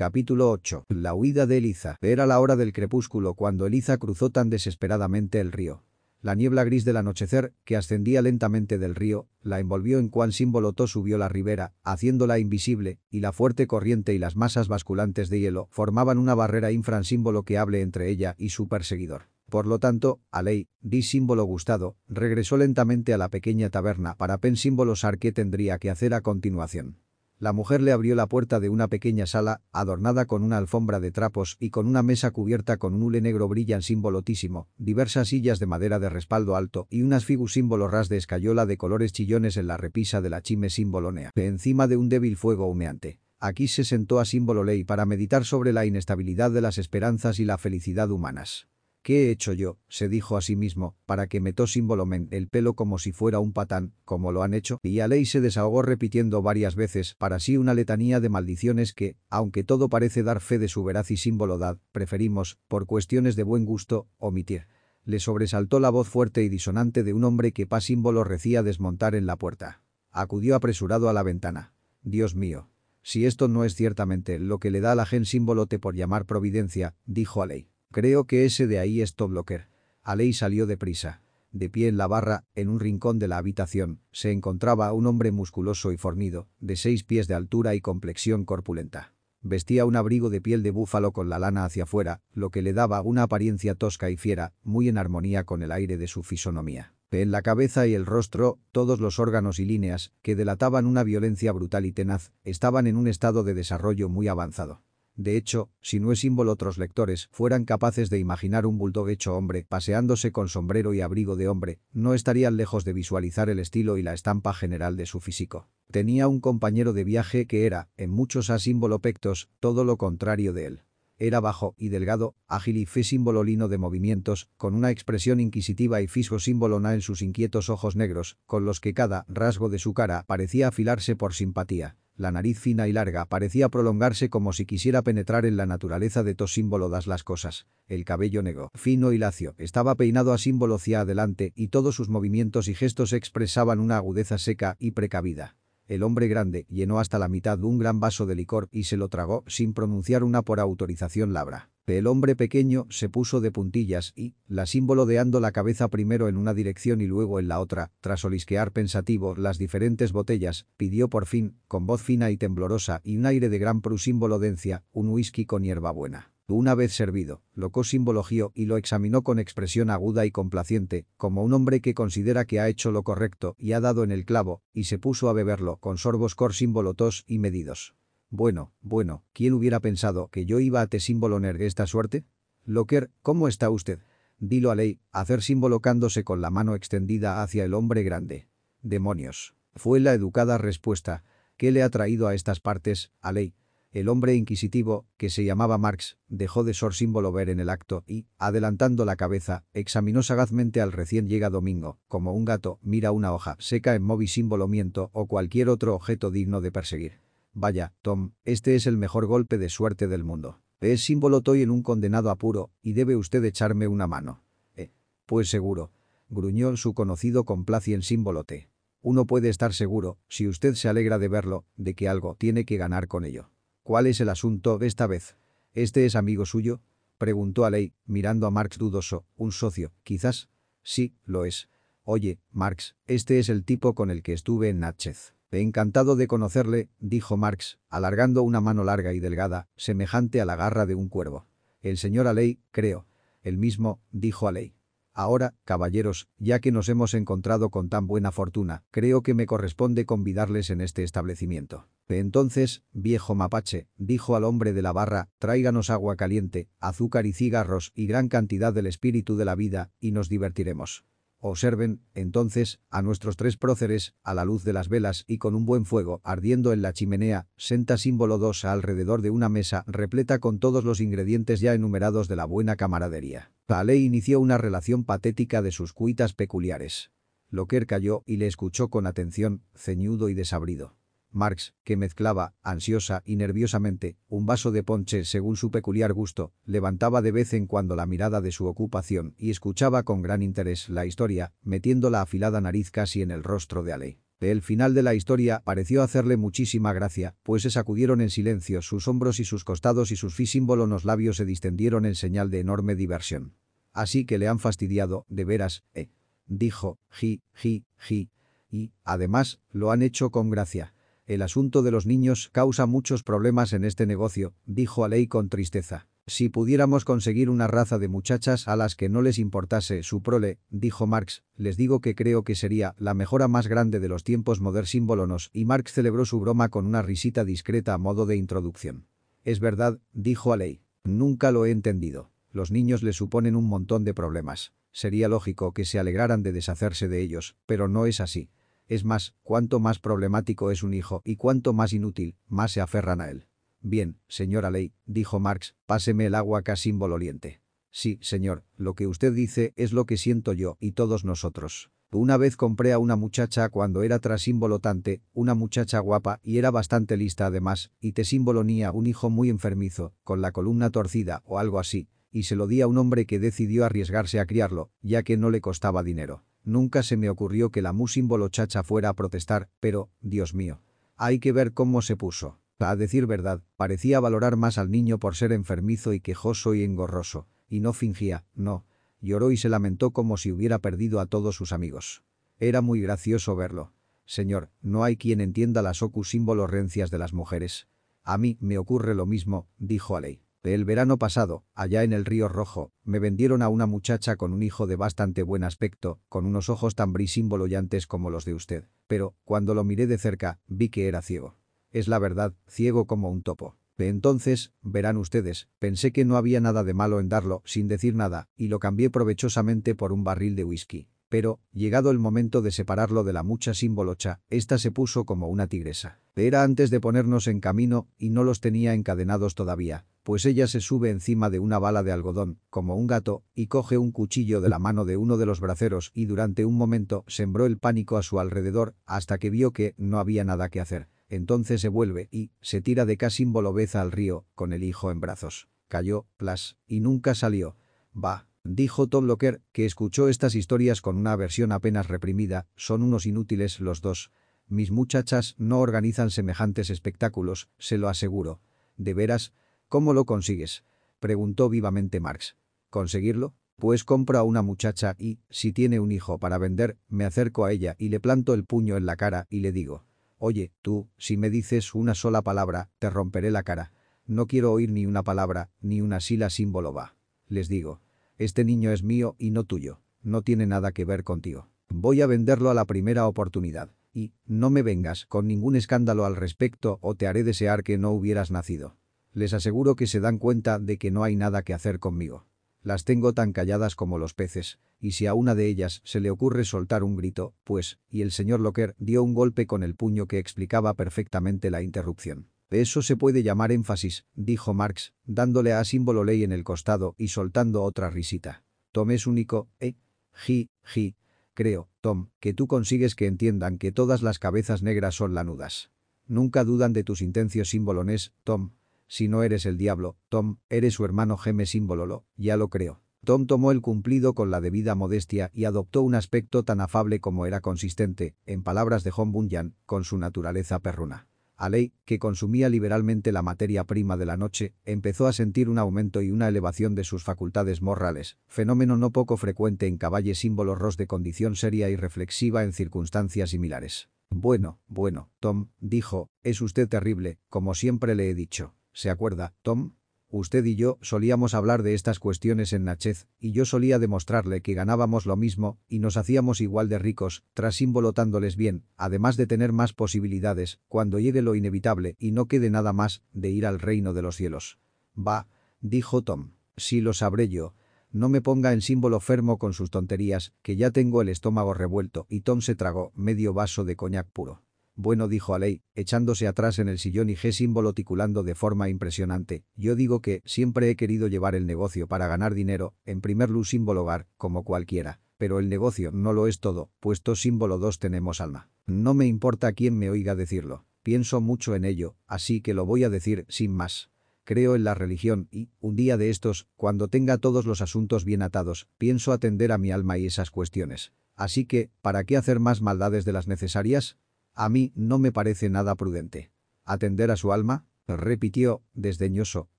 Capítulo 8. La huida de Eliza. Era la hora del crepúsculo cuando Eliza cruzó tan desesperadamente el río. La niebla gris del anochecer, que ascendía lentamente del río, la envolvió en cuán símbolo subió la ribera, haciéndola invisible, y la fuerte corriente y las masas basculantes de hielo formaban una barrera infransímbolo que hable entre ella y su perseguidor. Por lo tanto, Alei, di símbolo gustado, regresó lentamente a la pequeña taberna para pen símbolosar qué tendría que hacer a continuación. La mujer le abrió la puerta de una pequeña sala, adornada con una alfombra de trapos y con una mesa cubierta con un hule negro brillan simbolotísimo, diversas sillas de madera de respaldo alto y unas figus símbolo ras de escayola de colores chillones en la repisa de la chime símbolonea, encima de un débil fuego humeante. Aquí se sentó a símbolo ley para meditar sobre la inestabilidad de las esperanzas y la felicidad humanas. ¿Qué he hecho yo? se dijo a sí mismo, para que me símbolomen el pelo como si fuera un patán, como lo han hecho, y Alei se desahogó repitiendo varias veces para sí una letanía de maldiciones que, aunque todo parece dar fe de su veraz y símbolodad, preferimos, por cuestiones de buen gusto, omitir. Le sobresaltó la voz fuerte y disonante de un hombre que pa símbolo recía desmontar en la puerta. Acudió apresurado a la ventana. Dios mío. Si esto no es ciertamente lo que le da a la gen símbolote por llamar providencia, dijo Alei. Creo que ese de ahí es Toblocker. Alei salió deprisa. De pie en la barra, en un rincón de la habitación, se encontraba un hombre musculoso y fornido, de seis pies de altura y complexión corpulenta. Vestía un abrigo de piel de búfalo con la lana hacia afuera, lo que le daba una apariencia tosca y fiera, muy en armonía con el aire de su fisonomía. En la cabeza y el rostro, todos los órganos y líneas, que delataban una violencia brutal y tenaz, estaban en un estado de desarrollo muy avanzado. De hecho, si no es símbolo otros lectores fueran capaces de imaginar un bulldog hecho hombre paseándose con sombrero y abrigo de hombre, no estarían lejos de visualizar el estilo y la estampa general de su físico. Tenía un compañero de viaje que era, en muchos a pectos, todo lo contrario de él. Era bajo y delgado, ágil y fe símbolo lino de movimientos, con una expresión inquisitiva y fisgo símbolo na en sus inquietos ojos negros, con los que cada rasgo de su cara parecía afilarse por simpatía. La nariz fina y larga parecía prolongarse como si quisiera penetrar en la naturaleza de tos símbolo das las cosas. El cabello negro, fino y lacio, estaba peinado a símbolo hacia adelante y todos sus movimientos y gestos expresaban una agudeza seca y precavida. El hombre grande llenó hasta la mitad un gran vaso de licor y se lo tragó sin pronunciar una por autorización labra. El hombre pequeño se puso de puntillas y, la símbolodeando la cabeza primero en una dirección y luego en la otra, tras olisquear pensativo las diferentes botellas, pidió por fin, con voz fina y temblorosa y un aire de gran prusímbolodencia, un whisky con hierbabuena. Una vez servido, lo cosimbologió y lo examinó con expresión aguda y complaciente, como un hombre que considera que ha hecho lo correcto y ha dado en el clavo, y se puso a beberlo con sorbos cor símbolotos y medidos. Bueno, bueno, ¿quién hubiera pensado que yo iba a te símboloner esta suerte? Locker, ¿cómo está usted? Dilo a Ley, hacer simbolocándose con la mano extendida hacia el hombre grande. Demonios. Fue la educada respuesta. ¿Qué le ha traído a estas partes, a Ley? El hombre inquisitivo, que se llamaba Marx, dejó de sor símbolo ver en el acto y, adelantando la cabeza, examinó sagazmente al recién llegado Domingo, como un gato mira una hoja seca en móvil símbolo miento o cualquier otro objeto digno de perseguir. Vaya, Tom, este es el mejor golpe de suerte del mundo. Es símbolo toy en un condenado apuro, y debe usted echarme una mano. Eh, pues seguro. Gruñó su conocido en símbolo T. Uno puede estar seguro, si usted se alegra de verlo, de que algo tiene que ganar con ello. ¿Cuál es el asunto esta vez? ¿Este es amigo suyo? Preguntó Alei, mirando a Marx dudoso, un socio, quizás. Sí, lo es. Oye, Marx, este es el tipo con el que estuve en Natchez. Encantado de conocerle, dijo Marx, alargando una mano larga y delgada, semejante a la garra de un cuervo. El señor Aley, creo. El mismo, dijo Aley. Ahora, caballeros, ya que nos hemos encontrado con tan buena fortuna, creo que me corresponde convidarles en este establecimiento. Entonces, viejo mapache, dijo al hombre de la barra, tráiganos agua caliente, azúcar y cigarros y gran cantidad del espíritu de la vida, y nos divertiremos. Observen, entonces, a nuestros tres próceres, a la luz de las velas y con un buen fuego ardiendo en la chimenea, senta símbolo 2 alrededor de una mesa repleta con todos los ingredientes ya enumerados de la buena camaradería. Paley inició una relación patética de sus cuitas peculiares. Locker cayó y le escuchó con atención, ceñudo y desabrido. Marx, que mezclaba, ansiosa y nerviosamente, un vaso de ponche según su peculiar gusto, levantaba de vez en cuando la mirada de su ocupación y escuchaba con gran interés la historia, metiendo la afilada nariz casi en el rostro de Ale. El final de la historia pareció hacerle muchísima gracia, pues se sacudieron en silencio sus hombros y sus costados y sus los labios se distendieron en señal de enorme diversión. Así que le han fastidiado, de veras, eh. Dijo, ji, ji, ji. Y, además, lo han hecho con gracia. El asunto de los niños causa muchos problemas en este negocio, dijo Alei con tristeza. Si pudiéramos conseguir una raza de muchachas a las que no les importase su prole, dijo Marx, les digo que creo que sería la mejora más grande de los tiempos modernos y Marx celebró su broma con una risita discreta a modo de introducción. Es verdad, dijo Alei. Nunca lo he entendido. Los niños le suponen un montón de problemas. Sería lógico que se alegraran de deshacerse de ellos, pero no es así. Es más, cuanto más problemático es un hijo y cuanto más inútil, más se aferran a él. Bien, señora Ley, dijo Marx, páseme el agua casi invololiente. Sí, señor, lo que usted dice es lo que siento yo y todos nosotros. Una vez compré a una muchacha cuando era trasimbolotante, una muchacha guapa y era bastante lista además, y te simbolonía un hijo muy enfermizo, con la columna torcida o algo así, y se lo di a un hombre que decidió arriesgarse a criarlo, ya que no le costaba dinero. Nunca se me ocurrió que la mu chacha fuera a protestar, pero, Dios mío. Hay que ver cómo se puso. A decir verdad, parecía valorar más al niño por ser enfermizo y quejoso y engorroso. Y no fingía, no. Lloró y se lamentó como si hubiera perdido a todos sus amigos. Era muy gracioso verlo. Señor, no hay quien entienda las ocus rencias de las mujeres. A mí me ocurre lo mismo, dijo Alei. El verano pasado, allá en el río Rojo, me vendieron a una muchacha con un hijo de bastante buen aspecto, con unos ojos tan brisímbolollantes como los de usted. Pero, cuando lo miré de cerca, vi que era ciego. Es la verdad, ciego como un topo. Entonces, verán ustedes, pensé que no había nada de malo en darlo, sin decir nada, y lo cambié provechosamente por un barril de whisky. Pero, llegado el momento de separarlo de la mucha simbolocha, ésta se puso como una tigresa. Era antes de ponernos en camino, y no los tenía encadenados todavía, pues ella se sube encima de una bala de algodón, como un gato, y coge un cuchillo de la mano de uno de los braceros y durante un momento sembró el pánico a su alrededor hasta que vio que no había nada que hacer. Entonces se vuelve y se tira de casi beza al río, con el hijo en brazos. Cayó, plas, y nunca salió. Va, dijo Tom Locker, que escuchó estas historias con una aversión apenas reprimida, son unos inútiles los dos. Mis muchachas no organizan semejantes espectáculos, se lo aseguro. ¿De veras? ¿Cómo lo consigues? Preguntó vivamente Marx. ¿Conseguirlo? Pues compro a una muchacha y, si tiene un hijo para vender, me acerco a ella y le planto el puño en la cara y le digo, Oye, tú, si me dices una sola palabra, te romperé la cara. No quiero oír ni una palabra, ni una sila símbolo va. Les digo. Este niño es mío y no tuyo. No tiene nada que ver contigo. Voy a venderlo a la primera oportunidad. Y, no me vengas con ningún escándalo al respecto o te haré desear que no hubieras nacido. Les aseguro que se dan cuenta de que no hay nada que hacer conmigo. Las tengo tan calladas como los peces, y si a una de ellas se le ocurre soltar un grito, pues, y el señor Locker dio un golpe con el puño que explicaba perfectamente la interrupción. Eso se puede llamar énfasis, dijo Marx, dándole a símbolo ley en el costado y soltando otra risita. Tom es único, ¿eh? Ji, ji. Creo, Tom, que tú consigues que entiendan que todas las cabezas negras son lanudas. Nunca dudan de tus intenciones símbolones, Tom, si no eres el diablo, Tom, eres su hermano geme símbolo, ya lo creo. Tom tomó el cumplido con la debida modestia y adoptó un aspecto tan afable como era consistente, en palabras de Hong Bunyan, con su naturaleza perruna. Alei, que consumía liberalmente la materia prima de la noche, empezó a sentir un aumento y una elevación de sus facultades morales, fenómeno no poco frecuente en caballes símbolos de condición seria y reflexiva en circunstancias similares. Bueno, bueno, Tom, dijo, es usted terrible, como siempre le he dicho. ¿Se acuerda, Tom? Usted y yo solíamos hablar de estas cuestiones en Nachez, y yo solía demostrarle que ganábamos lo mismo y nos hacíamos igual de ricos, tras involotándoles bien, además de tener más posibilidades, cuando llegue lo inevitable y no quede nada más de ir al reino de los cielos. Va, dijo Tom. Sí lo sabré yo. No me ponga en símbolo fermo con sus tonterías, que ya tengo el estómago revuelto, y Tom se tragó medio vaso de coñac puro. Bueno dijo Alei, echándose atrás en el sillón y G símbolo ticulando de forma impresionante. Yo digo que siempre he querido llevar el negocio para ganar dinero, en primer lugar símbolo hogar, como cualquiera. Pero el negocio no lo es todo, puesto símbolo 2 tenemos alma. No me importa quién me oiga decirlo. Pienso mucho en ello, así que lo voy a decir sin más. Creo en la religión y, un día de estos, cuando tenga todos los asuntos bien atados, pienso atender a mi alma y esas cuestiones. Así que, ¿para qué hacer más maldades de las necesarias? A mí no me parece nada prudente. ¿Atender a su alma? repitió, desdeñoso,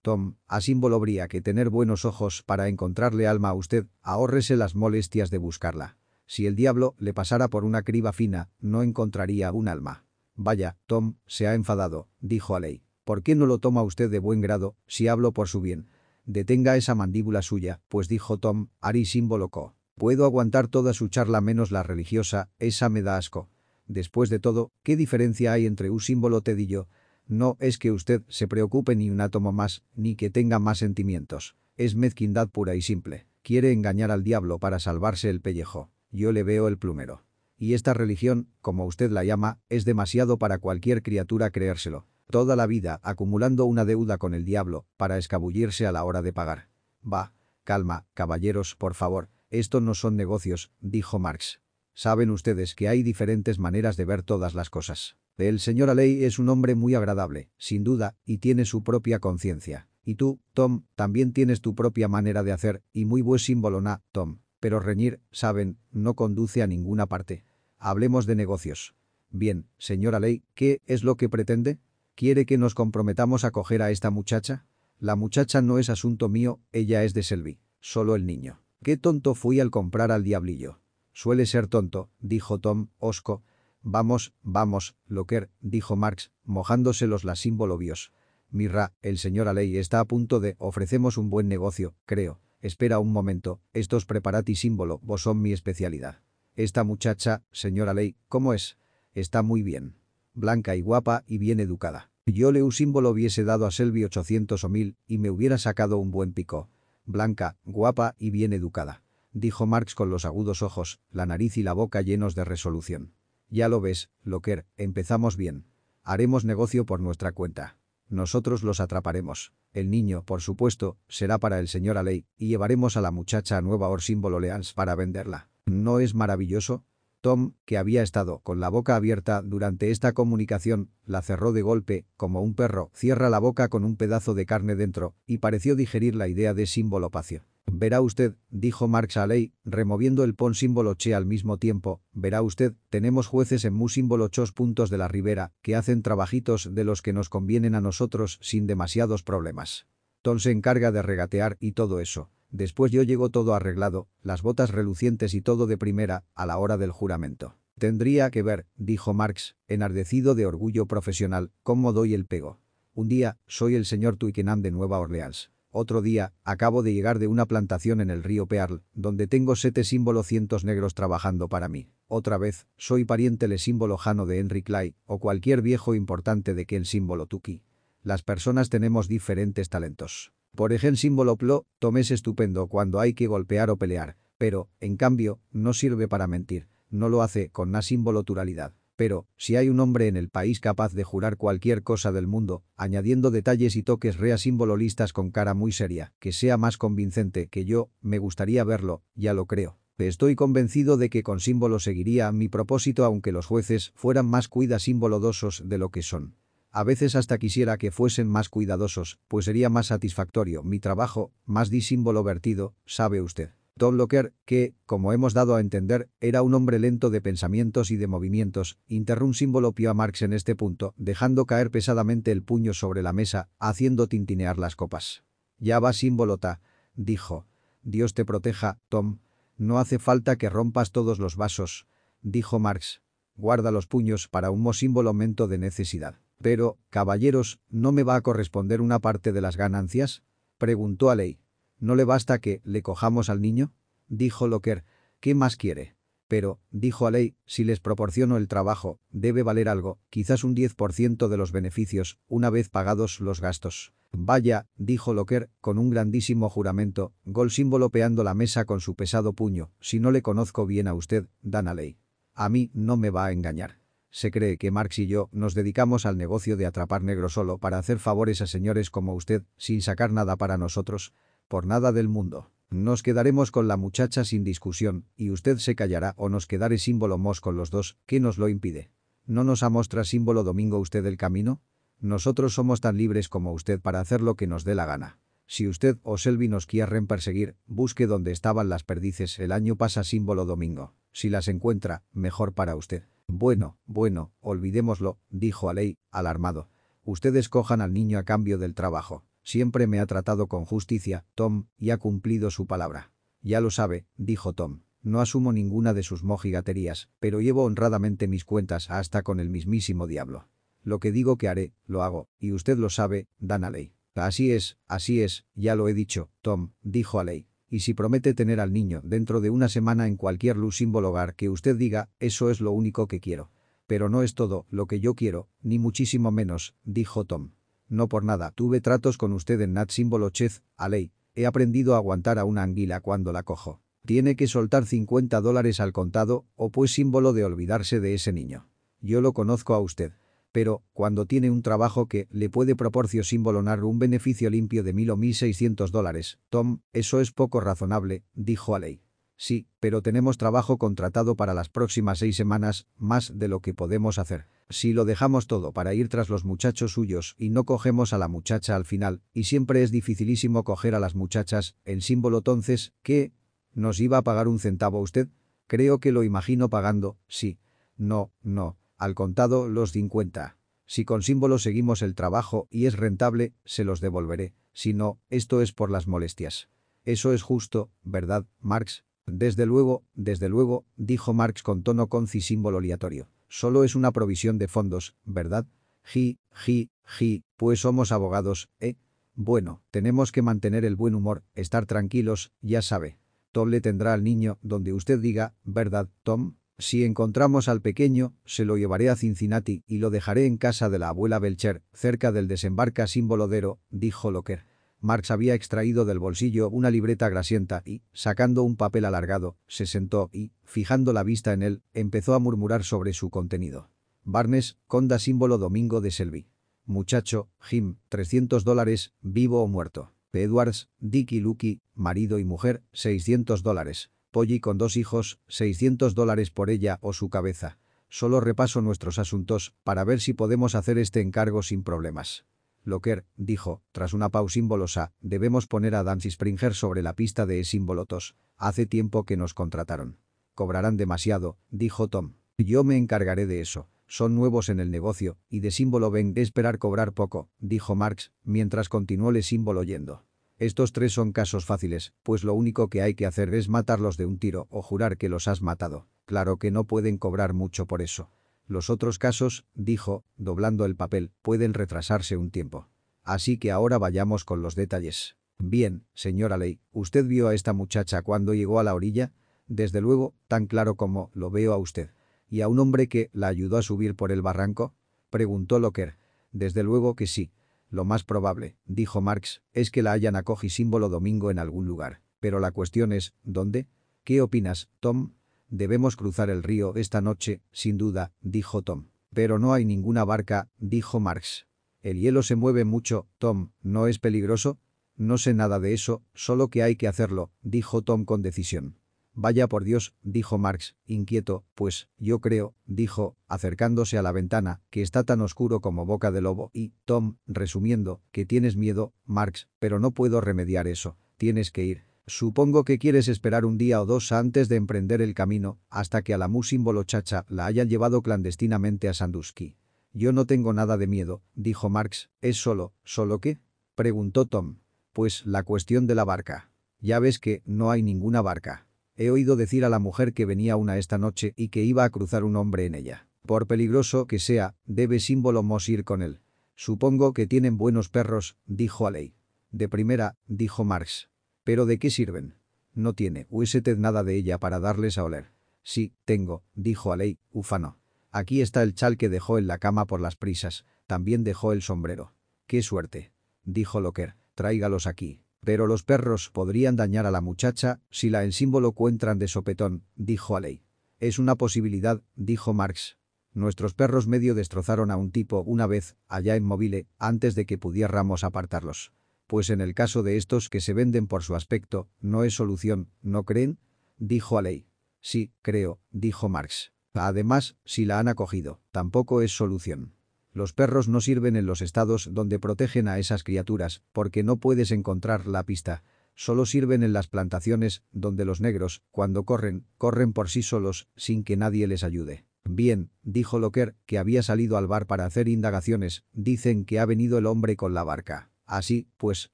Tom, a símbolo habría que tener buenos ojos para encontrarle alma a usted, ahórrese las molestias de buscarla. Si el diablo le pasara por una criba fina, no encontraría un alma. Vaya, Tom, se ha enfadado, dijo Aley. ¿Por qué no lo toma usted de buen grado, si hablo por su bien? Detenga esa mandíbula suya, pues dijo Tom, Ari símbolo co. Puedo aguantar toda su charla menos la religiosa, esa me da asco. Después de todo, ¿qué diferencia hay entre un símbolo Ted y yo? No es que usted se preocupe ni un átomo más, ni que tenga más sentimientos. Es mezquindad pura y simple. Quiere engañar al diablo para salvarse el pellejo. Yo le veo el plumero. Y esta religión, como usted la llama, es demasiado para cualquier criatura creérselo. Toda la vida acumulando una deuda con el diablo para escabullirse a la hora de pagar. Va. Calma, caballeros, por favor. Esto no son negocios, dijo Marx. Saben ustedes que hay diferentes maneras de ver todas las cosas. El señor Aley es un hombre muy agradable, sin duda, y tiene su propia conciencia. Y tú, Tom, también tienes tu propia manera de hacer, y muy buen símbolo na, Tom. Pero reñir, saben, no conduce a ninguna parte. Hablemos de negocios. Bien, señor Aley, ¿qué es lo que pretende? ¿Quiere que nos comprometamos a coger a esta muchacha? La muchacha no es asunto mío, ella es de Selby. Solo el niño. Qué tonto fui al comprar al diablillo. Suele ser tonto, dijo Tom, osco. Vamos, vamos, Locker, dijo Marx, mojándose los las símbolobios. Mirra, el señor Aley está a punto de ofrecemos un buen negocio, creo. Espera un momento, estos preparati símbolo vos son mi especialidad. Esta muchacha, señor Aley, ¿cómo es? Está muy bien. Blanca y guapa y bien educada. Yo le un símbolo hubiese dado a Selby 800 o 1000 y me hubiera sacado un buen pico. Blanca, guapa y bien educada. Dijo Marx con los agudos ojos, la nariz y la boca llenos de resolución. Ya lo ves, Locker, empezamos bien. Haremos negocio por nuestra cuenta. Nosotros los atraparemos. El niño, por supuesto, será para el señor Aley y llevaremos a la muchacha a Nueva Or símbolo Leans para venderla. ¿No es maravilloso? Tom, que había estado con la boca abierta durante esta comunicación, la cerró de golpe, como un perro cierra la boca con un pedazo de carne dentro, y pareció digerir la idea de símbolo pacio. Verá usted, dijo Marx a Ley, removiendo el pon símbolo che al mismo tiempo, verá usted, tenemos jueces en mu símbolo chos puntos de la ribera, que hacen trabajitos de los que nos convienen a nosotros sin demasiados problemas. Tom se encarga de regatear y todo eso. Después yo llego todo arreglado, las botas relucientes y todo de primera, a la hora del juramento. Tendría que ver, dijo Marx, enardecido de orgullo profesional, cómo doy el pego. Un día, soy el señor Twickenham de Nueva Orleans. Otro día, acabo de llegar de una plantación en el río Pearl, donde tengo sete símbolo cientos negros trabajando para mí. Otra vez, soy pariente le símbolo jano de Henry Clay, o cualquier viejo importante de que el símbolo Tuki. Las personas tenemos diferentes talentos. Por ejemplo, símbolo plo, tomes estupendo cuando hay que golpear o pelear, pero, en cambio, no sirve para mentir. No lo hace con na símbolo turalidad. Pero, si hay un hombre en el país capaz de jurar cualquier cosa del mundo, añadiendo detalles y toques rea simbololistas con cara muy seria, que sea más convincente que yo, me gustaría verlo, ya lo creo. Estoy convencido de que con símbolo seguiría mi propósito aunque los jueces fueran más cuida símbolodosos de lo que son. A veces hasta quisiera que fuesen más cuidadosos, pues sería más satisfactorio mi trabajo, más disímbolo vertido, sabe usted. Tom Locker, que, como hemos dado a entender, era un hombre lento de pensamientos y de movimientos, interrumpió símbolo pio a Marx en este punto, dejando caer pesadamente el puño sobre la mesa, haciendo tintinear las copas. Ya va símbolota, dijo. Dios te proteja, Tom. No hace falta que rompas todos los vasos, dijo Marx. Guarda los puños para un símbolo momento de necesidad. Pero, caballeros, ¿no me va a corresponder una parte de las ganancias? Preguntó a Ley. ¿No le basta que le cojamos al niño? Dijo Locker. ¿Qué más quiere? Pero, dijo Aley, si les proporciono el trabajo, debe valer algo, quizás un 10% de los beneficios, una vez pagados los gastos. Vaya, dijo Locker, con un grandísimo juramento, Gol símbolo peando la mesa con su pesado puño, si no le conozco bien a usted, Dan Aley. A mí no me va a engañar. Se cree que Marx y yo nos dedicamos al negocio de atrapar negro solo para hacer favores a señores como usted, sin sacar nada para nosotros. Por nada del mundo. Nos quedaremos con la muchacha sin discusión, y usted se callará o nos quedaré símbolo mos con los dos, ¿qué nos lo impide? ¿No nos ha mostrado símbolo domingo usted el camino? Nosotros somos tan libres como usted para hacer lo que nos dé la gana. Si usted o Selby nos quieren perseguir, busque donde estaban las perdices el año pasa símbolo domingo. Si las encuentra, mejor para usted. Bueno, bueno, olvidémoslo, dijo Alei, alarmado. Ustedes cojan al niño a cambio del trabajo. Siempre me ha tratado con justicia, Tom, y ha cumplido su palabra. Ya lo sabe, dijo Tom. No asumo ninguna de sus mojigaterías, pero llevo honradamente mis cuentas hasta con el mismísimo diablo. Lo que digo que haré, lo hago, y usted lo sabe, Dan Aley. Así es, así es, ya lo he dicho, Tom, dijo Aley. Y si promete tener al niño dentro de una semana en cualquier luz símbolo hogar que usted diga, eso es lo único que quiero. Pero no es todo lo que yo quiero, ni muchísimo menos, dijo Tom. No por nada, tuve tratos con usted en Nat símbolo Chef, Aley. He aprendido a aguantar a una anguila cuando la cojo. Tiene que soltar 50 dólares al contado o pues símbolo de olvidarse de ese niño. Yo lo conozco a usted. Pero, cuando tiene un trabajo que le puede proporcionar un beneficio limpio de mil o mil seiscientos dólares, Tom, eso es poco razonable, dijo Aley. Sí, pero tenemos trabajo contratado para las próximas seis semanas, más de lo que podemos hacer. Si lo dejamos todo para ir tras los muchachos suyos y no cogemos a la muchacha al final, y siempre es dificilísimo coger a las muchachas, el símbolo entonces, ¿qué? ¿Nos iba a pagar un centavo usted? Creo que lo imagino pagando, sí. No, no, al contado los 50. Si con símbolo seguimos el trabajo y es rentable, se los devolveré. Si no, esto es por las molestias. Eso es justo, ¿verdad, Marx? Desde luego, desde luego, dijo Marx con tono símbolo aleatorio. Solo es una provisión de fondos, ¿verdad? Ji, ji, ji, pues somos abogados, ¿eh? Bueno, tenemos que mantener el buen humor, estar tranquilos, ya sabe. Tom le tendrá al niño donde usted diga, ¿verdad, Tom? Si encontramos al pequeño, se lo llevaré a Cincinnati y lo dejaré en casa de la abuela Belcher, cerca del desembarca Bolodero, dijo Locker. Marx había extraído del bolsillo una libreta grasienta y, sacando un papel alargado, se sentó y, fijando la vista en él, empezó a murmurar sobre su contenido. Barnes, conda símbolo Domingo de Selby. Muchacho, Jim, 300 dólares, vivo o muerto. Edwards, Dick y Lucky, marido y mujer, 600 dólares. Polly con dos hijos, 600 dólares por ella o su cabeza. Solo repaso nuestros asuntos para ver si podemos hacer este encargo sin problemas. Locker, dijo, tras una pausa simbolosa, debemos poner a Dancy Springer sobre la pista de Simbolotos. Hace tiempo que nos contrataron. Cobrarán demasiado, dijo Tom. Yo me encargaré de eso. Son nuevos en el negocio, y de símbolo ven de esperar cobrar poco, dijo Marx, mientras continuó el símbolo yendo. Estos tres son casos fáciles, pues lo único que hay que hacer es matarlos de un tiro o jurar que los has matado. Claro que no pueden cobrar mucho por eso. Los otros casos, dijo, doblando el papel, pueden retrasarse un tiempo. Así que ahora vayamos con los detalles. Bien, señora Ley, ¿usted vio a esta muchacha cuando llegó a la orilla? Desde luego, tan claro como lo veo a usted. ¿Y a un hombre que la ayudó a subir por el barranco? Preguntó Locker. Desde luego que sí. Lo más probable, dijo Marx, es que la hayan acogido símbolo domingo en algún lugar. Pero la cuestión es, ¿dónde? ¿Qué opinas, Tom? Debemos cruzar el río esta noche, sin duda, dijo Tom. Pero no hay ninguna barca, dijo Marx. El hielo se mueve mucho, Tom, ¿no es peligroso? No sé nada de eso, solo que hay que hacerlo, dijo Tom con decisión. Vaya por Dios, dijo Marx, inquieto, pues, yo creo, dijo, acercándose a la ventana, que está tan oscuro como boca de lobo, y, Tom, resumiendo, que tienes miedo, Marx, pero no puedo remediar eso, tienes que ir. Supongo que quieres esperar un día o dos antes de emprender el camino, hasta que a la mu símbolo chacha la hayan llevado clandestinamente a Sandusky. Yo no tengo nada de miedo, dijo Marx, ¿es solo, solo qué? Preguntó Tom. Pues la cuestión de la barca. Ya ves que no hay ninguna barca. He oído decir a la mujer que venía una esta noche y que iba a cruzar un hombre en ella. Por peligroso que sea, debe símbolo Mos ir con él. Supongo que tienen buenos perros, dijo Aley. De primera, dijo Marx. ¿Pero de qué sirven? No tiene usted nada de ella para darles a oler. Sí, tengo, dijo Aley, ufano. Aquí está el chal que dejó en la cama por las prisas. También dejó el sombrero. ¡Qué suerte! Dijo Locker. Tráigalos aquí. Pero los perros podrían dañar a la muchacha si la en símbolo cuentran de sopetón, dijo Aley. Es una posibilidad, dijo Marx. Nuestros perros medio destrozaron a un tipo una vez, allá en Mobile, antes de que pudiéramos apartarlos. Pues en el caso de estos que se venden por su aspecto, no es solución, ¿no creen? Dijo Aley. Sí, creo, dijo Marx. Además, si la han acogido, tampoco es solución. Los perros no sirven en los estados donde protegen a esas criaturas, porque no puedes encontrar la pista. Solo sirven en las plantaciones, donde los negros, cuando corren, corren por sí solos, sin que nadie les ayude. Bien, dijo Locker, que había salido al bar para hacer indagaciones, dicen que ha venido el hombre con la barca. Así, pues,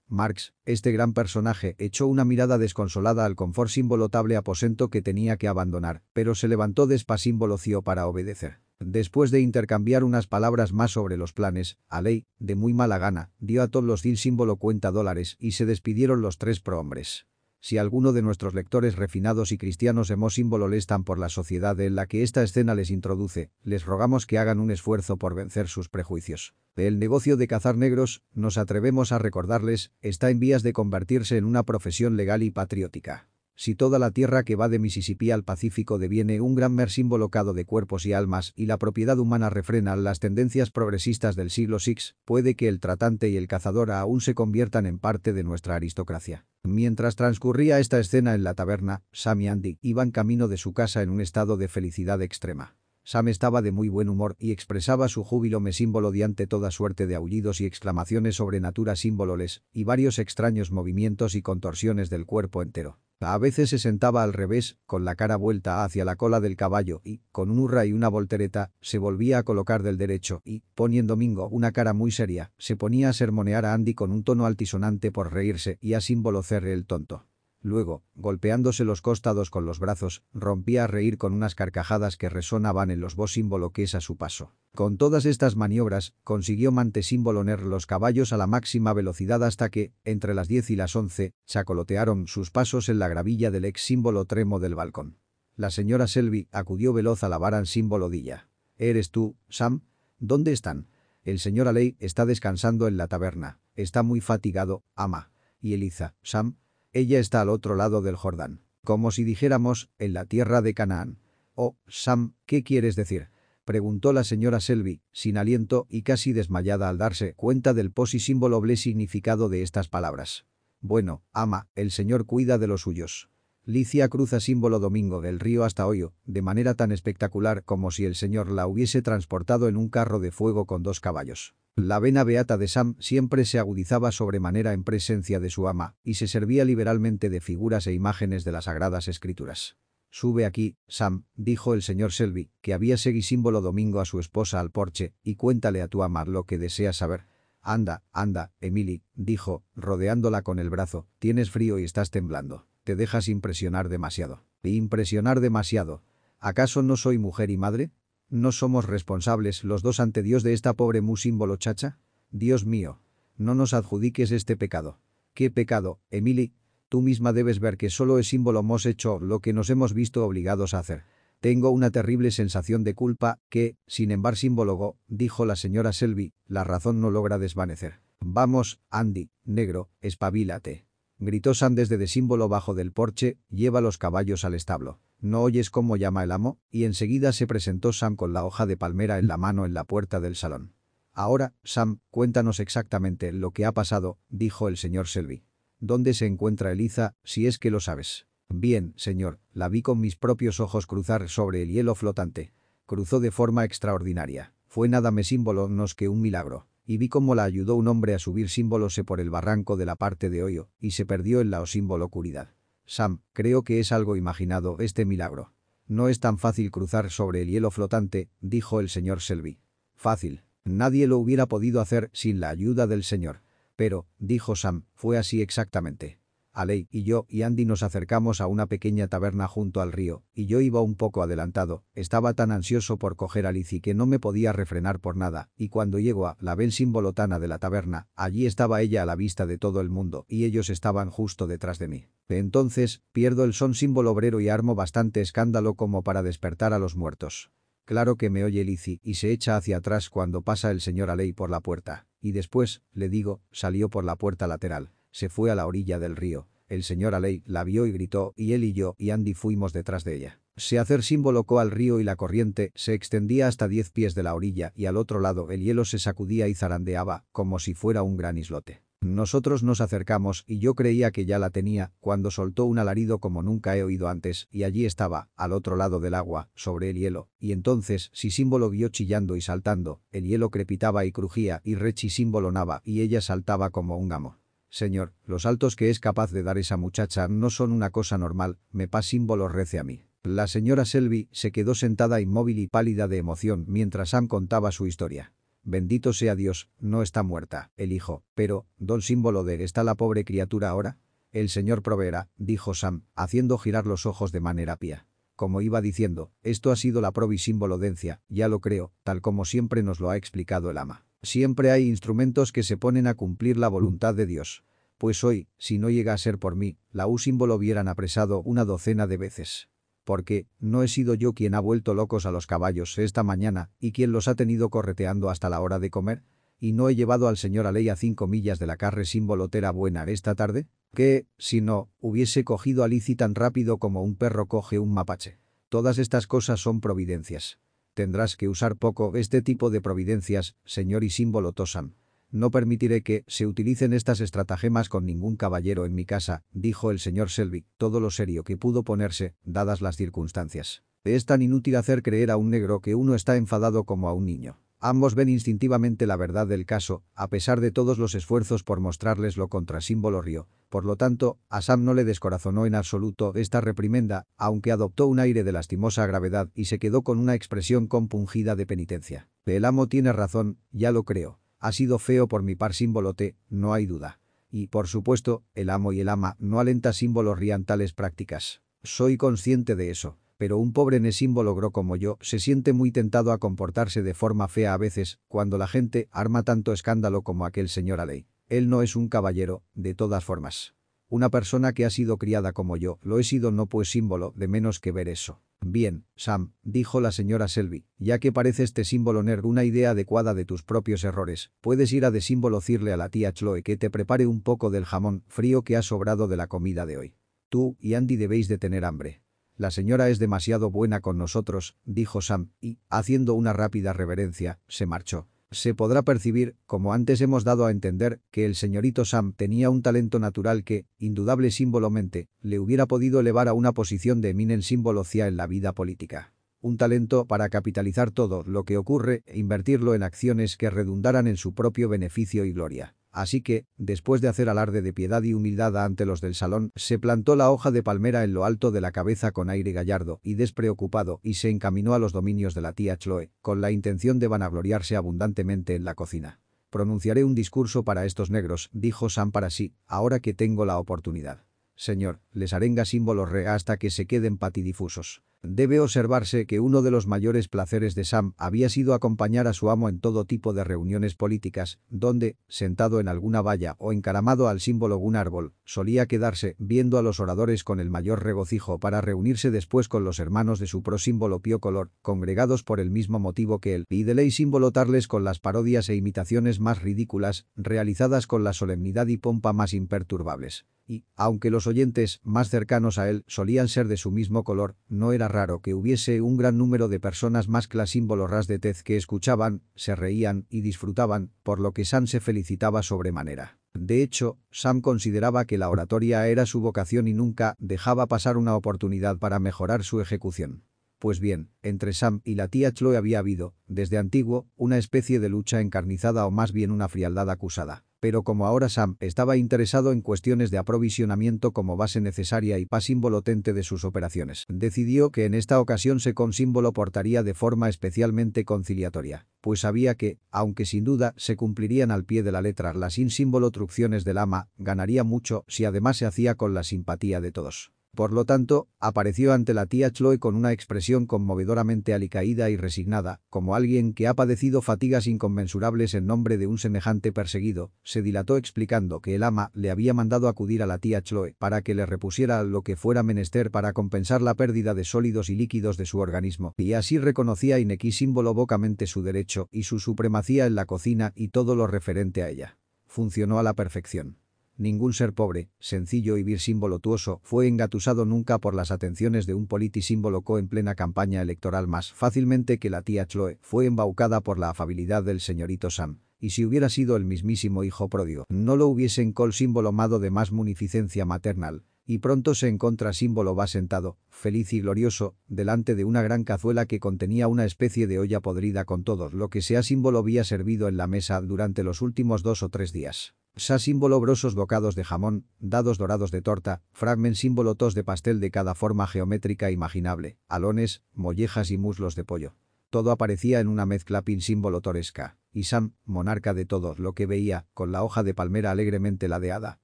Marx, este gran personaje, echó una mirada desconsolada al confort simbolotable aposento que tenía que abandonar, pero se levantó despasímbolocio para obedecer. Después de intercambiar unas palabras más sobre los planes, Aley, de muy mala gana, dio a todos los símbolo cuenta dólares y se despidieron los tres prohombres. Si alguno de nuestros lectores refinados y cristianos hemos símbolo lestan por la sociedad en la que esta escena les introduce, les rogamos que hagan un esfuerzo por vencer sus prejuicios. El negocio de cazar negros, nos atrevemos a recordarles, está en vías de convertirse en una profesión legal y patriótica. Si toda la tierra que va de Mississippi al Pacífico deviene un gran mer simbolocado de cuerpos y almas y la propiedad humana refrena las tendencias progresistas del siglo VI, puede que el tratante y el cazador aún se conviertan en parte de nuestra aristocracia. Mientras transcurría esta escena en la taberna, Sam y Andy iban camino de su casa en un estado de felicidad extrema. Sam estaba de muy buen humor y expresaba su júbilo me símbolo diante toda suerte de aullidos y exclamaciones sobrenatura símbololes y varios extraños movimientos y contorsiones del cuerpo entero. A veces se sentaba al revés, con la cara vuelta hacia la cola del caballo y, con un hurra y una voltereta, se volvía a colocar del derecho y, poniendo Domingo una cara muy seria, se ponía a sermonear a Andy con un tono altisonante por reírse y a símbolo cerre el tonto. Luego, golpeándose los costados con los brazos, rompía a reír con unas carcajadas que resonaban en los vos que es a su paso. Con todas estas maniobras, consiguió símboloner los caballos a la máxima velocidad hasta que, entre las 10 y las 11, chacolotearon sus pasos en la gravilla del ex símbolo tremo del balcón. La señora Selby acudió veloz a lavar al símbolo Dilla. ¿Eres tú, Sam? ¿Dónde están? El señor Aley está descansando en la taberna. Está muy fatigado, ama. Y Eliza, Sam, ella está al otro lado del Jordán. Como si dijéramos, en la tierra de Canaán. Oh, Sam, ¿qué quieres decir? Preguntó la señora Selby, sin aliento y casi desmayada al darse cuenta del posisímbolo significado de estas palabras. Bueno, ama, el señor cuida de los suyos. Licia cruza símbolo domingo del río hasta Hoyo, de manera tan espectacular como si el señor la hubiese transportado en un carro de fuego con dos caballos. La vena beata de Sam siempre se agudizaba sobremanera en presencia de su ama y se servía liberalmente de figuras e imágenes de las sagradas escrituras. Sube aquí, Sam, dijo el señor Selby, que había seguido símbolo domingo a su esposa al porche, y cuéntale a tu ama lo que deseas saber. Anda, anda, Emily, dijo, rodeándola con el brazo, tienes frío y estás temblando. Te dejas impresionar demasiado. Impresionar demasiado. ¿Acaso no soy mujer y madre? ¿No somos responsables los dos ante Dios de esta pobre mu símbolo chacha? Dios mío, no nos adjudiques este pecado. ¿Qué pecado, Emily? Tú misma debes ver que solo es símbolo hemos hecho lo que nos hemos visto obligados a hacer. Tengo una terrible sensación de culpa que, sin embargo símbolo, dijo la señora Selby, la razón no logra desvanecer. Vamos, Andy, negro, espabilate. Gritó Sam desde de símbolo bajo del porche, lleva los caballos al establo. ¿No oyes cómo llama el amo? Y enseguida se presentó Sam con la hoja de palmera en la mano en la puerta del salón. Ahora, Sam, cuéntanos exactamente lo que ha pasado, dijo el señor Selby. ¿Dónde se encuentra Eliza, si es que lo sabes? Bien, señor, la vi con mis propios ojos cruzar sobre el hielo flotante. Cruzó de forma extraordinaria. Fue nada me símbolo que un milagro. Y vi cómo la ayudó un hombre a subir símbolose por el barranco de la parte de hoyo, y se perdió en la símbolo oscuridad. Sam, creo que es algo imaginado este milagro. No es tan fácil cruzar sobre el hielo flotante, dijo el señor Selby. Fácil. Nadie lo hubiera podido hacer sin la ayuda del señor. Pero, dijo Sam, fue así exactamente. Aley y yo y Andy nos acercamos a una pequeña taberna junto al río, y yo iba un poco adelantado, estaba tan ansioso por coger a Lizzie que no me podía refrenar por nada, y cuando llego a la ven simbolotana de la taberna, allí estaba ella a la vista de todo el mundo y ellos estaban justo detrás de mí. Entonces, pierdo el son símbolo obrero y armo bastante escándalo como para despertar a los muertos. Claro que me oye Lizzie y se echa hacia atrás cuando pasa el señor Aley por la puerta, y después, le digo, salió por la puerta lateral se fue a la orilla del río. El señor Aley la vio y gritó y él y yo y Andy fuimos detrás de ella. Se hacer símbolo al río y la corriente se extendía hasta diez pies de la orilla y al otro lado el hielo se sacudía y zarandeaba como si fuera un gran islote. Nosotros nos acercamos y yo creía que ya la tenía cuando soltó un alarido como nunca he oído antes y allí estaba, al otro lado del agua, sobre el hielo, y entonces si símbolo vio chillando y saltando, el hielo crepitaba y crujía y Rechi símbolo nava y ella saltaba como un gamo. Señor, los saltos que es capaz de dar esa muchacha no son una cosa normal, me pa símbolo rece a mí. La señora Selby se quedó sentada inmóvil y pálida de emoción mientras Sam contaba su historia. Bendito sea Dios, no está muerta, el hijo, pero, don símbolo de ¿está la pobre criatura ahora? El señor proveerá, dijo Sam, haciendo girar los ojos de manera pía. Como iba diciendo, esto ha sido la provisímbolodencia, ya lo creo, tal como siempre nos lo ha explicado el ama. Siempre hay instrumentos que se ponen a cumplir la voluntad de Dios. Pues hoy, si no llega a ser por mí, la U símbolo hubieran apresado una docena de veces. Porque, no he sido yo quien ha vuelto locos a los caballos esta mañana y quien los ha tenido correteando hasta la hora de comer, y no he llevado al señor Aley a cinco millas de la carre símbolotera buena esta tarde que, si no, hubiese cogido a Lizzie tan rápido como un perro coge un mapache. Todas estas cosas son providencias. Tendrás que usar poco este tipo de providencias, señor y símbolo Tosam. No permitiré que se utilicen estas estratagemas con ningún caballero en mi casa, dijo el señor Selby, todo lo serio que pudo ponerse, dadas las circunstancias. Es tan inútil hacer creer a un negro que uno está enfadado como a un niño. Ambos ven instintivamente la verdad del caso, a pesar de todos los esfuerzos por mostrarles lo símbolo río. Por lo tanto, a Sam no le descorazonó en absoluto esta reprimenda, aunque adoptó un aire de lastimosa gravedad y se quedó con una expresión compungida de penitencia. El amo tiene razón, ya lo creo. Ha sido feo por mi par símbolo no hay duda. Y, por supuesto, el amo y el ama no alenta símbolos riantales prácticas. Soy consciente de eso pero un pobre Nesimbo logró como yo se siente muy tentado a comportarse de forma fea a veces cuando la gente arma tanto escándalo como aquel señor Aley. Él no es un caballero, de todas formas. Una persona que ha sido criada como yo, lo he sido no pues símbolo de menos que ver eso. Bien, Sam, dijo la señora Selby, ya que parece este símbolo ner una idea adecuada de tus propios errores, puedes ir a de símbolo decirle a la tía Chloe que te prepare un poco del jamón frío que ha sobrado de la comida de hoy. Tú y Andy debéis de tener hambre. La señora es demasiado buena con nosotros, dijo Sam, y, haciendo una rápida reverencia, se marchó. Se podrá percibir, como antes hemos dado a entender, que el señorito Sam tenía un talento natural que, indudable símbolomente, le hubiera podido elevar a una posición de eminent símbolocia en la vida política. Un talento para capitalizar todo lo que ocurre e invertirlo en acciones que redundaran en su propio beneficio y gloria. Así que, después de hacer alarde de piedad y humildad ante los del salón, se plantó la hoja de palmera en lo alto de la cabeza con aire gallardo y despreocupado y se encaminó a los dominios de la tía Chloe, con la intención de vanagloriarse abundantemente en la cocina. Pronunciaré un discurso para estos negros, dijo Sam para sí, ahora que tengo la oportunidad. Señor, les arenga símbolos re hasta que se queden patidifusos. Debe observarse que uno de los mayores placeres de Sam había sido acompañar a su amo en todo tipo de reuniones políticas, donde, sentado en alguna valla o encaramado al símbolo un árbol, solía quedarse viendo a los oradores con el mayor regocijo para reunirse después con los hermanos de su prosímbolo pio color, congregados por el mismo motivo que él, y de ley simbolotarles con las parodias e imitaciones más ridículas, realizadas con la solemnidad y pompa más imperturbables y, aunque los oyentes más cercanos a él solían ser de su mismo color, no era raro que hubiese un gran número de personas más símbolo ras de tez que escuchaban, se reían y disfrutaban, por lo que Sam se felicitaba sobremanera. De hecho, Sam consideraba que la oratoria era su vocación y nunca dejaba pasar una oportunidad para mejorar su ejecución. Pues bien, entre Sam y la tía Chloe había habido, desde antiguo, una especie de lucha encarnizada o más bien una frialdad acusada pero como ahora Sam estaba interesado en cuestiones de aprovisionamiento como base necesaria y pa símbolo tente de sus operaciones, decidió que en esta ocasión se con símbolo portaría de forma especialmente conciliatoria, pues sabía que, aunque sin duda se cumplirían al pie de la letra las sin símbolo trucciones del ama, ganaría mucho si además se hacía con la simpatía de todos. Por lo tanto, apareció ante la tía Chloe con una expresión conmovedoramente alicaída y resignada, como alguien que ha padecido fatigas inconmensurables en nombre de un semejante perseguido, se dilató explicando que el ama le había mandado acudir a la tía Chloe para que le repusiera lo que fuera menester para compensar la pérdida de sólidos y líquidos de su organismo, y así reconocía inequí símbolo vocamente su derecho y su supremacía en la cocina y todo lo referente a ella. Funcionó a la perfección. Ningún ser pobre, sencillo y vir voluptuoso fue engatusado nunca por las atenciones de un símbolo co en plena campaña electoral más fácilmente que la tía Chloe fue embaucada por la afabilidad del señorito Sam. Y si hubiera sido el mismísimo hijo pródigo, no lo hubiesen col símbolo mado de más munificencia maternal, y pronto se encontra símbolo va sentado, feliz y glorioso, delante de una gran cazuela que contenía una especie de olla podrida con todo lo que sea símbolo había servido en la mesa durante los últimos dos o tres días. Sa símbolo brosos bocados de jamón, dados dorados de torta, fragment símbolo tos de pastel de cada forma geométrica imaginable, alones, mollejas y muslos de pollo. Todo aparecía en una mezcla pin símbolo toresca. Y Sam, monarca de todo lo que veía, con la hoja de palmera alegremente ladeada,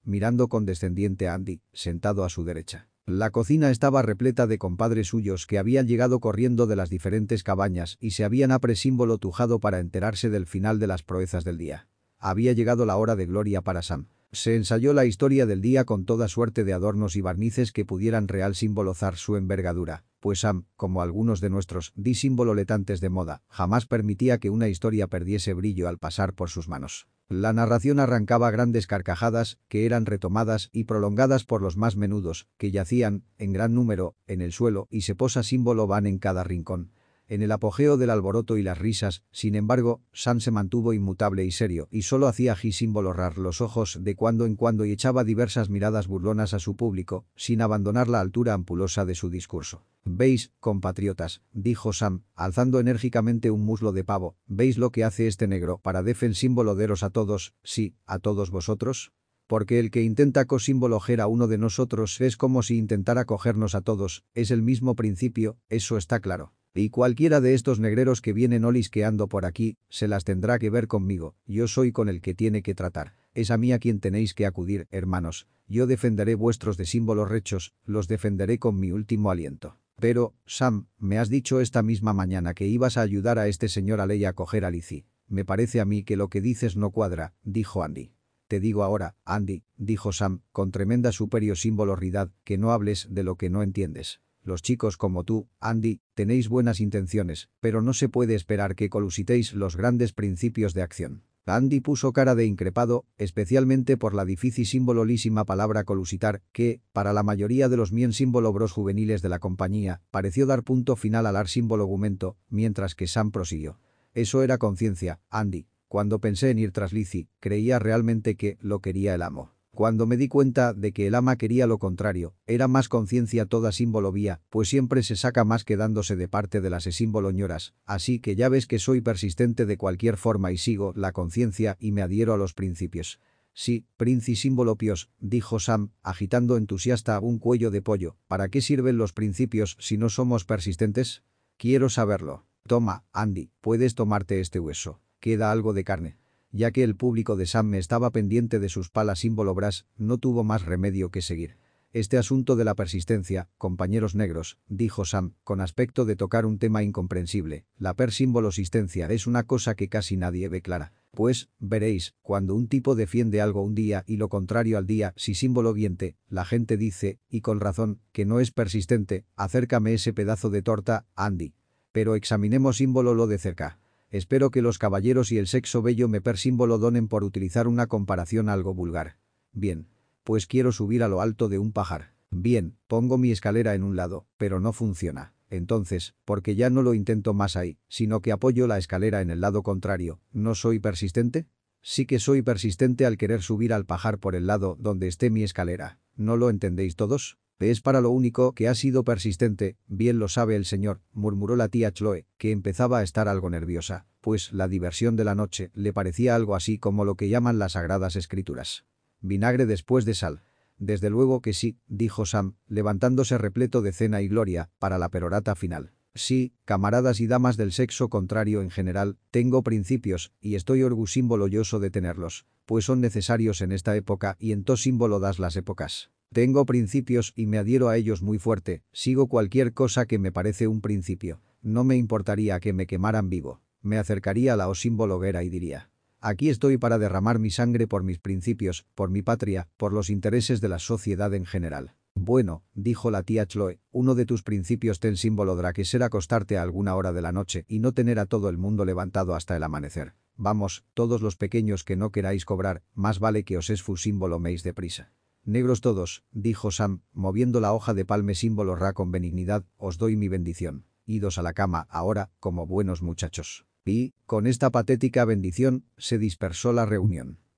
mirando condescendiente a Andy, sentado a su derecha. La cocina estaba repleta de compadres suyos que habían llegado corriendo de las diferentes cabañas y se habían símbolo tujado para enterarse del final de las proezas del día. Había llegado la hora de gloria para Sam. Se ensayó la historia del día con toda suerte de adornos y barnices que pudieran real simbolizar su envergadura, pues Sam, como algunos de nuestros símbolo letantes de moda, jamás permitía que una historia perdiese brillo al pasar por sus manos. La narración arrancaba grandes carcajadas, que eran retomadas y prolongadas por los más menudos, que yacían, en gran número, en el suelo y se posa símbolo van en cada rincón. En el apogeo del alboroto y las risas, sin embargo, Sam se mantuvo inmutable y serio y solo hacía símbolo rar los ojos de cuando en cuando y echaba diversas miradas burlonas a su público, sin abandonar la altura ampulosa de su discurso. «Veis, compatriotas», dijo Sam, alzando enérgicamente un muslo de pavo, «¿veis lo que hace este negro para defen símbolo deros a todos, sí, a todos vosotros?» porque el que intenta cosimbologer a uno de nosotros es como si intentara cogernos a todos, es el mismo principio, eso está claro. Y cualquiera de estos negreros que vienen olisqueando por aquí, se las tendrá que ver conmigo, yo soy con el que tiene que tratar. Es a mí a quien tenéis que acudir, hermanos. Yo defenderé vuestros de símbolos rechos, los defenderé con mi último aliento. Pero, Sam, me has dicho esta misma mañana que ibas a ayudar a este señor Aley a coger a Lizzie. Me parece a mí que lo que dices no cuadra, dijo Andy. Te digo ahora, Andy, dijo Sam, con tremenda superio símboloridad, que no hables de lo que no entiendes. Los chicos como tú, Andy, tenéis buenas intenciones, pero no se puede esperar que colusitéis los grandes principios de acción. Andy puso cara de increpado, especialmente por la difícil simbololísima palabra colusitar, que, para la mayoría de los mien bros juveniles de la compañía, pareció dar punto final al ar símbolo argumento, mientras que Sam prosiguió. Eso era conciencia, Andy. Cuando pensé en ir tras Lizzie, creía realmente que lo quería el amo. Cuando me di cuenta de que el ama quería lo contrario, era más conciencia toda símbolo vía, pues siempre se saca más quedándose de parte de las símbolo ñoras, así que ya ves que soy persistente de cualquier forma y sigo la conciencia y me adhiero a los principios. Sí, princi símbolo pios, dijo Sam, agitando entusiasta un cuello de pollo. ¿Para qué sirven los principios si no somos persistentes? Quiero saberlo. Toma, Andy, puedes tomarte este hueso. Queda algo de carne ya que el público de Sam estaba pendiente de sus palas símbolo bras, no tuvo más remedio que seguir. Este asunto de la persistencia, compañeros negros, dijo Sam, con aspecto de tocar un tema incomprensible, la persimbolosistencia es una cosa que casi nadie ve clara. Pues, veréis, cuando un tipo defiende algo un día y lo contrario al día, si símbolo viente, la gente dice, y con razón, que no es persistente, acércame ese pedazo de torta, Andy. Pero examinemos símbolo lo de cerca. Espero que los caballeros y el sexo bello me símbolo donen por utilizar una comparación algo vulgar. Bien. Pues quiero subir a lo alto de un pajar. Bien, pongo mi escalera en un lado, pero no funciona. Entonces, porque ya no lo intento más ahí, sino que apoyo la escalera en el lado contrario, ¿no soy persistente? Sí que soy persistente al querer subir al pajar por el lado donde esté mi escalera. ¿No lo entendéis todos? Es para lo único que ha sido persistente, bien lo sabe el señor, murmuró la tía Chloe, que empezaba a estar algo nerviosa, pues la diversión de la noche le parecía algo así como lo que llaman las sagradas escrituras. Vinagre después de sal. Desde luego que sí, dijo Sam, levantándose repleto de cena y gloria, para la perorata final. Sí, camaradas y damas del sexo contrario en general, tengo principios, y estoy orgulloso de tenerlos, pues son necesarios en esta época y en to símbolo das las épocas. Tengo principios y me adhiero a ellos muy fuerte, sigo cualquier cosa que me parece un principio. No me importaría que me quemaran vivo. Me acercaría a la osimbologuera y diría, aquí estoy para derramar mi sangre por mis principios, por mi patria, por los intereses de la sociedad en general. Bueno, dijo la tía Chloe, uno de tus principios ten símbolo que ser acostarte a alguna hora de la noche y no tener a todo el mundo levantado hasta el amanecer. Vamos, todos los pequeños que no queráis cobrar, más vale que os es fu símbolo meis deprisa. Negros todos, dijo Sam, moviendo la hoja de palme símbolo Ra con benignidad, os doy mi bendición. Idos a la cama, ahora, como buenos muchachos. Y, con esta patética bendición, se dispersó la reunión.